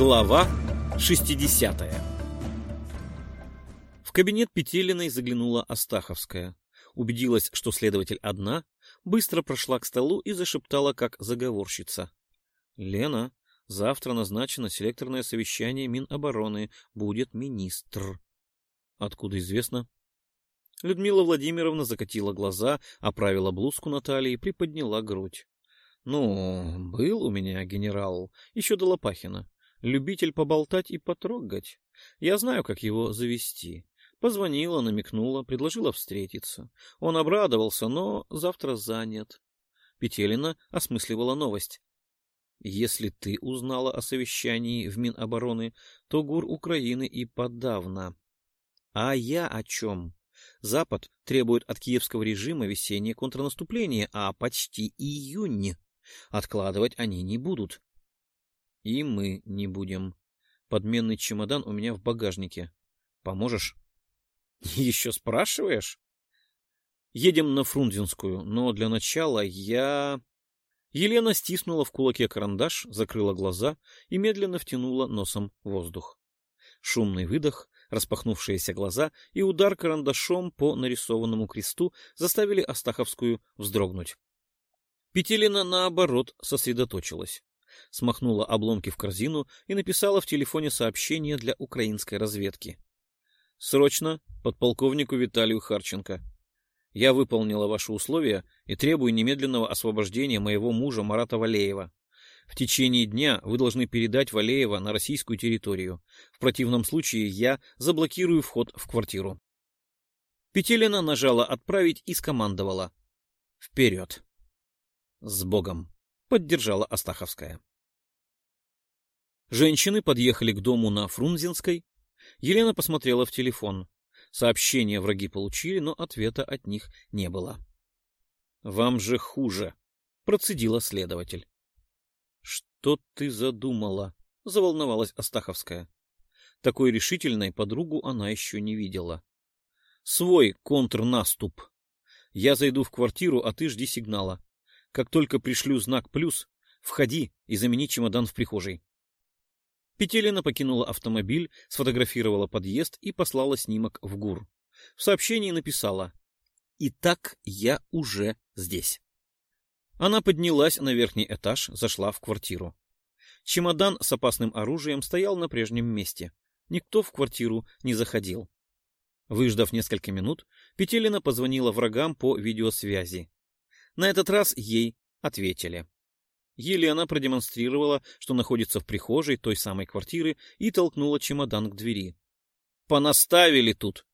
Глава 60 В кабинет Петелиной заглянула Астаховская. Убедилась, что следователь одна, быстро прошла к столу и зашептала, как заговорщица. — Лена, завтра назначено селекторное совещание Минобороны. Будет министр. — Откуда известно? Людмила Владимировна закатила глаза, оправила блузку Натальи и приподняла грудь. — Ну, был у меня генерал, еще до Лопахина. Любитель поболтать и потрогать. Я знаю, как его завести. Позвонила, намекнула, предложила встретиться. Он обрадовался, но завтра занят. Петелина осмысливала новость. Если ты узнала о совещании в Минобороны, то ГУР Украины и подавно. А я о чем? Запад требует от киевского режима весеннее контрнаступление, а почти июнь. Откладывать они не будут. И мы не будем. Подменный чемодан у меня в багажнике. Поможешь? Еще спрашиваешь? Едем на Фрунзенскую, но для начала я... Елена стиснула в кулаке карандаш, закрыла глаза и медленно втянула носом воздух. Шумный выдох, распахнувшиеся глаза и удар карандашом по нарисованному кресту заставили Астаховскую вздрогнуть. Петелина, наоборот, сосредоточилась. Смахнула обломки в корзину и написала в телефоне сообщение для украинской разведки. Срочно подполковнику Виталию Харченко. Я выполнила ваши условия и требую немедленного освобождения моего мужа Марата Валеева. В течение дня вы должны передать Валеева на российскую территорию. В противном случае я заблокирую вход в квартиру. Петелина нажала «Отправить» и скомандовала. «Вперед!» «С Богом!» — поддержала Астаховская. Женщины подъехали к дому на Фрунзенской, Елена посмотрела в телефон. Сообщения враги получили, но ответа от них не было. — Вам же хуже, — процедила следователь. — Что ты задумала? — заволновалась Астаховская. Такой решительной подругу она еще не видела. — Свой контрнаступ. Я зайду в квартиру, а ты жди сигнала. Как только пришлю знак «плюс», входи и замени чемодан в прихожей. Петелина покинула автомобиль, сфотографировала подъезд и послала снимок в ГУР. В сообщении написала «Итак, я уже здесь». Она поднялась на верхний этаж, зашла в квартиру. Чемодан с опасным оружием стоял на прежнем месте. Никто в квартиру не заходил. Выждав несколько минут, Петелина позвонила врагам по видеосвязи. На этот раз ей ответили. Елена продемонстрировала, что находится в прихожей той самой квартиры, и толкнула чемодан к двери. «Понаставили тут!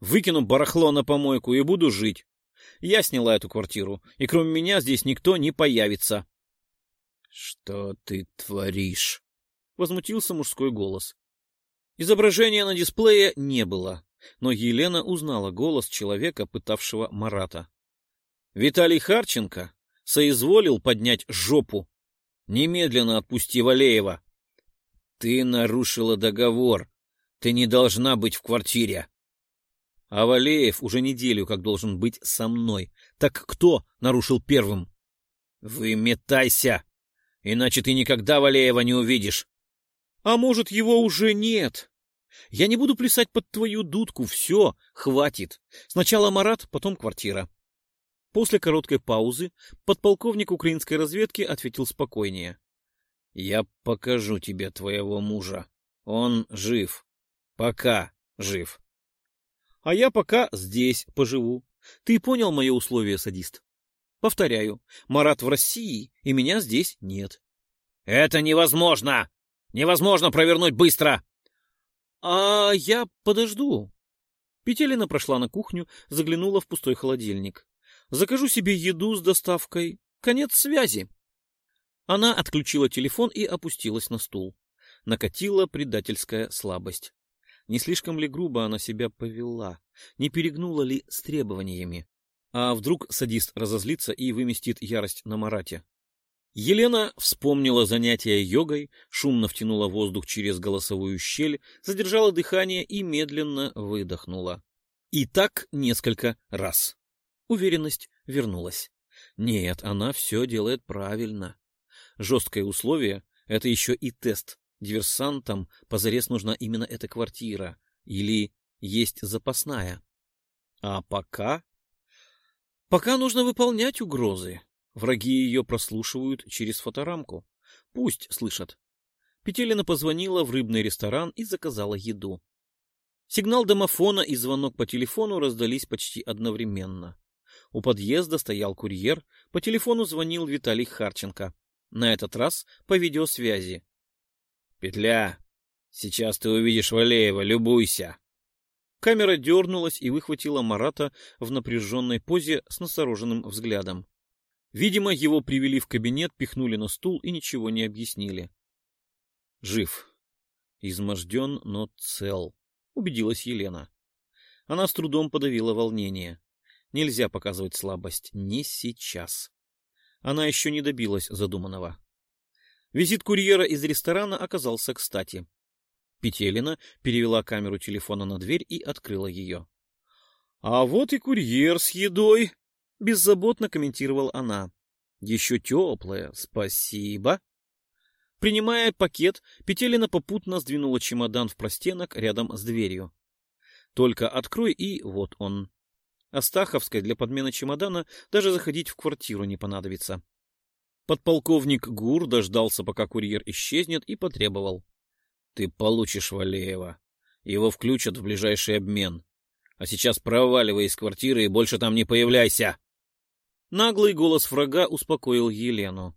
Выкину барахло на помойку и буду жить. Я сняла эту квартиру, и кроме меня здесь никто не появится». «Что ты творишь?» — возмутился мужской голос. Изображения на дисплее не было, но Елена узнала голос человека, пытавшего Марата. Виталий Харченко соизволил поднять жопу Немедленно отпусти Валеева. Ты нарушила договор. Ты не должна быть в квартире. А Валеев уже неделю как должен быть со мной. Так кто нарушил первым? Выметайся, иначе ты никогда Валеева не увидишь. А может, его уже нет? Я не буду плясать под твою дудку. Все, хватит. Сначала Марат, потом квартира. После короткой паузы подполковник украинской разведки ответил спокойнее. — Я покажу тебе твоего мужа. Он жив. Пока жив. — А я пока здесь поживу. Ты понял мое условие, садист? Повторяю, Марат в России, и меня здесь нет. — Это невозможно! Невозможно провернуть быстро! — А я подожду. Петелина прошла на кухню, заглянула в пустой холодильник. Закажу себе еду с доставкой. Конец связи. Она отключила телефон и опустилась на стул. Накатила предательская слабость. Не слишком ли грубо она себя повела? Не перегнула ли с требованиями? А вдруг садист разозлится и выместит ярость на Марате? Елена вспомнила занятия йогой, шумно втянула воздух через голосовую щель, задержала дыхание и медленно выдохнула. И так несколько раз. Уверенность вернулась. Нет, она все делает правильно. Жесткое условие — это еще и тест Диверсантам позарез нужна именно эта квартира или есть запасная. А пока... Пока нужно выполнять угрозы. Враги ее прослушивают через фоторамку. Пусть слышат. Петелина позвонила в рыбный ресторан и заказала еду. Сигнал домофона и звонок по телефону раздались почти одновременно. У подъезда стоял курьер, по телефону звонил Виталий Харченко. На этот раз по видеосвязи. «Петля, сейчас ты увидишь Валеева, любуйся!» Камера дернулась и выхватила Марата в напряженной позе с настороженным взглядом. Видимо, его привели в кабинет, пихнули на стул и ничего не объяснили. Жив. Изможден, но цел, убедилась Елена. Она с трудом подавила волнение. Нельзя показывать слабость. Не сейчас. Она еще не добилась задуманного. Визит курьера из ресторана оказался кстати. Петелина перевела камеру телефона на дверь и открыла ее. — А вот и курьер с едой, — беззаботно комментировала она. — Еще теплая, спасибо. Принимая пакет, Петелина попутно сдвинула чемодан в простенок рядом с дверью. Только открой, и вот он. Астаховской для подмены чемодана даже заходить в квартиру не понадобится. Подполковник Гур дождался, пока курьер исчезнет, и потребовал. — Ты получишь Валеева. Его включат в ближайший обмен. А сейчас проваливай из квартиры и больше там не появляйся. Наглый голос врага успокоил Елену.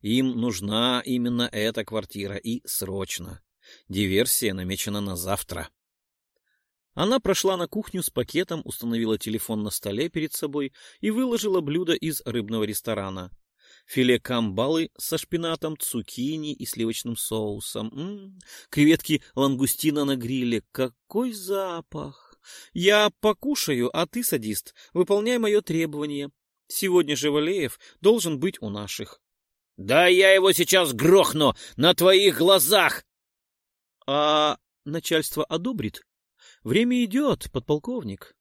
Им нужна именно эта квартира, и срочно. Диверсия намечена на завтра. Она прошла на кухню с пакетом, установила телефон на столе перед собой и выложила блюдо из рыбного ресторана. Филе камбалы со шпинатом, цукини и сливочным соусом. М -м -м, креветки лангустина на гриле. Какой запах! Я покушаю, а ты, садист, выполняй мое требование. Сегодня же Валеев должен быть у наших. — Да я его сейчас грохну на твоих глазах! — А начальство одобрит? Время идет, подполковник.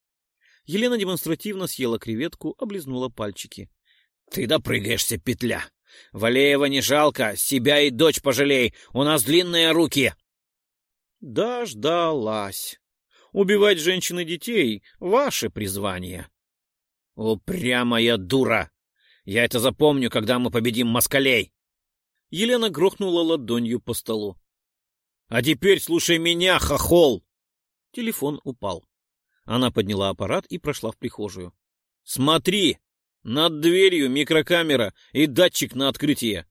Елена демонстративно съела креветку, облизнула пальчики. — Ты допрыгаешься, петля! Валеева не жалко, себя и дочь пожалей, у нас длинные руки! Дождалась. Убивать женщин и детей — ваше призвание. Упрямая дура! Я это запомню, когда мы победим москалей! Елена грохнула ладонью по столу. — А теперь слушай меня, хохол! Телефон упал. Она подняла аппарат и прошла в прихожую. «Смотри! Над дверью микрокамера и датчик на открытие.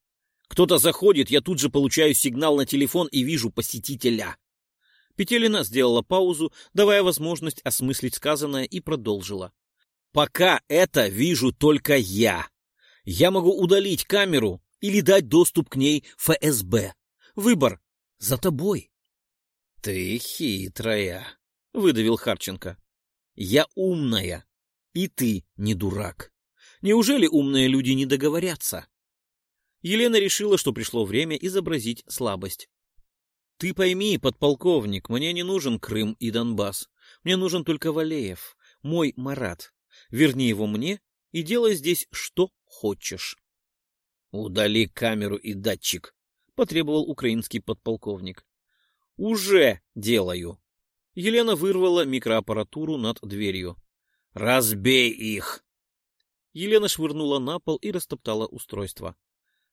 Кто-то заходит, я тут же получаю сигнал на телефон и вижу посетителя». Петелина сделала паузу, давая возможность осмыслить сказанное, и продолжила. «Пока это вижу только я. Я могу удалить камеру или дать доступ к ней ФСБ. Выбор за тобой». «Ты хитрая», — выдавил Харченко. «Я умная, и ты не дурак. Неужели умные люди не договорятся?» Елена решила, что пришло время изобразить слабость. «Ты пойми, подполковник, мне не нужен Крым и Донбасс. Мне нужен только Валеев, мой Марат. Верни его мне и делай здесь что хочешь». «Удали камеру и датчик», — потребовал украинский подполковник. Уже делаю. Елена вырвала микроаппаратуру над дверью. Разбей их. Елена швырнула на пол и растоптала устройство.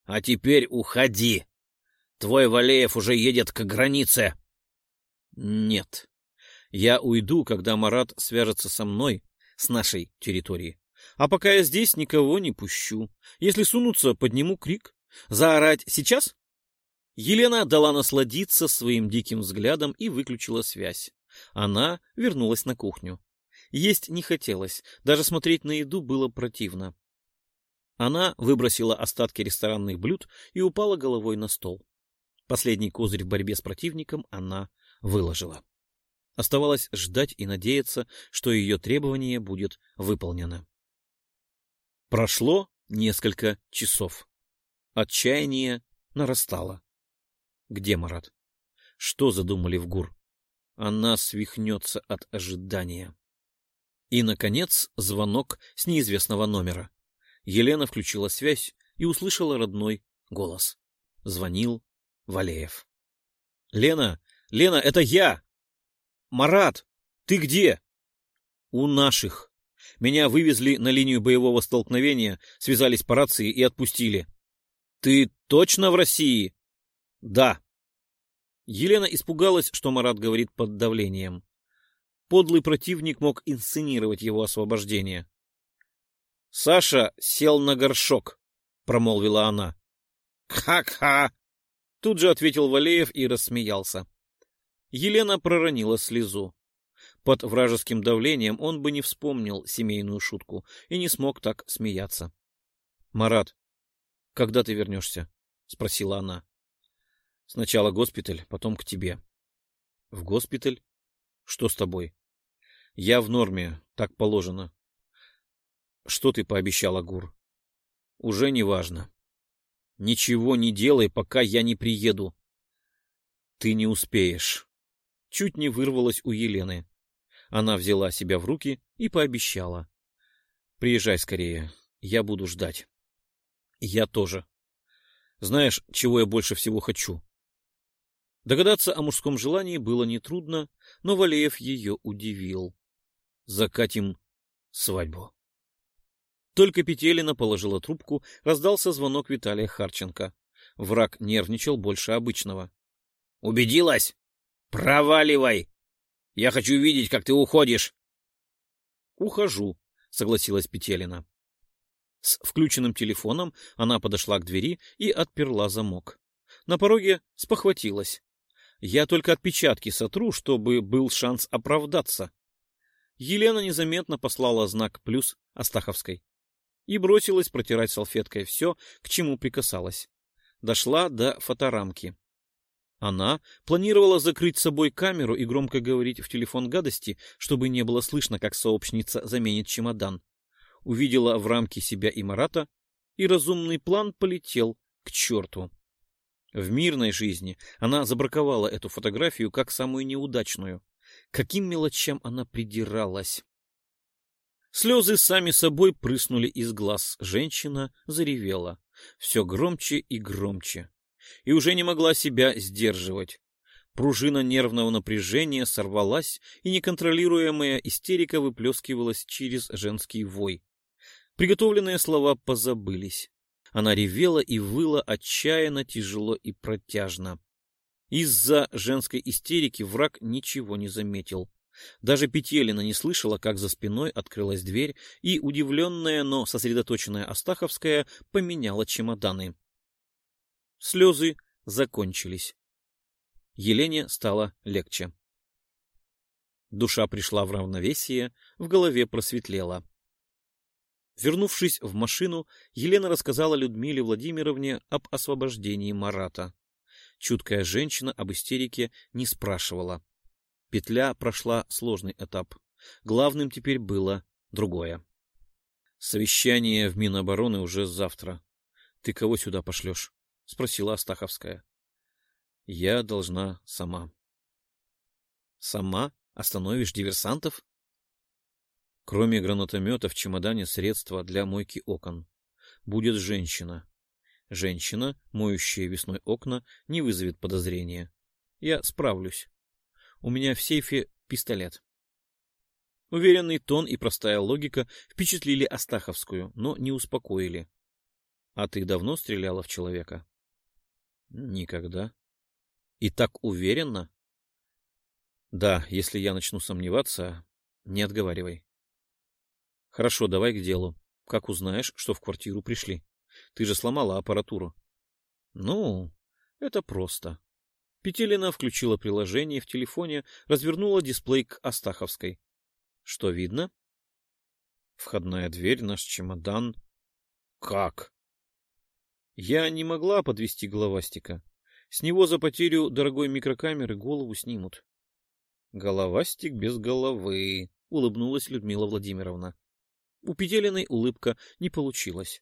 А теперь уходи. Твой Валеев уже едет к границе. Нет. Я уйду, когда Марат свяжется со мной, с нашей территории. А пока я здесь, никого не пущу. Если сунутся, подниму крик. Заорать сейчас? Елена дала насладиться своим диким взглядом и выключила связь. Она вернулась на кухню. Есть не хотелось, даже смотреть на еду было противно. Она выбросила остатки ресторанных блюд и упала головой на стол. Последний козырь в борьбе с противником она выложила. Оставалось ждать и надеяться, что ее требование будет выполнено. Прошло несколько часов. Отчаяние нарастало. Где Марат? Что задумали в ГУР? Она свихнется от ожидания. И, наконец, звонок с неизвестного номера. Елена включила связь и услышала родной голос. Звонил Валеев. Лена, Лена, это я! Марат, ты где? У наших. Меня вывезли на линию боевого столкновения, связались по рации и отпустили. Ты точно в России? Да. Елена испугалась, что Марат говорит под давлением. Подлый противник мог инсценировать его освобождение. Саша сел на горшок, промолвила она. Ха-ха! Тут же ответил Валеев и рассмеялся. Елена проронила слезу. Под вражеским давлением он бы не вспомнил семейную шутку и не смог так смеяться. — Марат, когда ты вернешься? — спросила она. — Сначала госпиталь, потом к тебе. — В госпиталь? Что с тобой? — Я в норме, так положено. — Что ты пообещал, Агур? — Уже не важно. — Ничего не делай, пока я не приеду. — Ты не успеешь. Чуть не вырвалось у Елены. Она взяла себя в руки и пообещала. — Приезжай скорее, я буду ждать. — Я тоже. Знаешь, чего я больше всего хочу? Догадаться о мужском желании было нетрудно, но Валеев ее удивил. Закатим свадьбу. Только Петелина положила трубку, раздался звонок Виталия Харченко. Враг нервничал больше обычного. — Убедилась? Проваливай! Я хочу видеть, как ты уходишь. Ухожу, согласилась Петелина. С включенным телефоном она подошла к двери и отперла замок. На пороге спохватилась. Я только отпечатки сотру, чтобы был шанс оправдаться. Елена незаметно послала знак «плюс» Астаховской и бросилась протирать салфеткой все, к чему прикасалась. Дошла до фоторамки. Она планировала закрыть собой камеру и громко говорить в телефон гадости, чтобы не было слышно, как сообщница заменит чемодан. Увидела в рамке себя и Марата, и разумный план полетел к черту. В мирной жизни она забраковала эту фотографию как самую неудачную. Каким мелочам она придиралась. Слезы сами собой прыснули из глаз. Женщина заревела. Все громче и громче и уже не могла себя сдерживать. Пружина нервного напряжения сорвалась, и неконтролируемая истерика выплескивалась через женский вой. Приготовленные слова позабылись. Она ревела и выла отчаянно, тяжело и протяжно. Из-за женской истерики враг ничего не заметил. Даже Петелина не слышала, как за спиной открылась дверь, и удивленная, но сосредоточенная Астаховская поменяла чемоданы. Слезы закончились. Елене стало легче. Душа пришла в равновесие, в голове просветлела. Вернувшись в машину, Елена рассказала Людмиле Владимировне об освобождении Марата. Чуткая женщина об истерике не спрашивала. Петля прошла сложный этап. Главным теперь было другое. Совещание в Минобороны уже завтра. Ты кого сюда пошлешь? — спросила Астаховская. — Я должна сама. — Сама остановишь диверсантов? Кроме гранатомета в чемодане средства для мойки окон. Будет женщина. Женщина, моющая весной окна, не вызовет подозрения. Я справлюсь. У меня в сейфе пистолет. Уверенный тон и простая логика впечатлили Астаховскую, но не успокоили. — А ты давно стреляла в человека? Никогда. И так уверенно? Да, если я начну сомневаться, не отговаривай. Хорошо, давай к делу. Как узнаешь, что в квартиру пришли? Ты же сломала аппаратуру. Ну, это просто. Петелина включила приложение в телефоне, развернула дисплей к Астаховской. Что видно? Входная дверь, наш чемодан. Как? Я не могла подвести головастика. С него за потерю дорогой микрокамеры голову снимут. Головастик без головы, улыбнулась Людмила Владимировна. У Петелиной улыбка не получилась.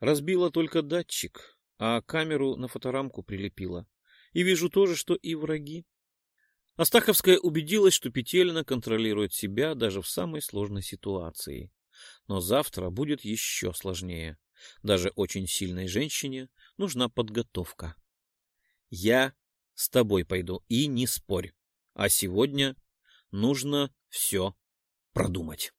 Разбила только датчик, а камеру на фоторамку прилепила. И вижу тоже, что и враги. Астаховская убедилась, что Петелина контролирует себя даже в самой сложной ситуации. Но завтра будет еще сложнее. Даже очень сильной женщине нужна подготовка. Я с тобой пойду, и не спорь. А сегодня нужно все продумать.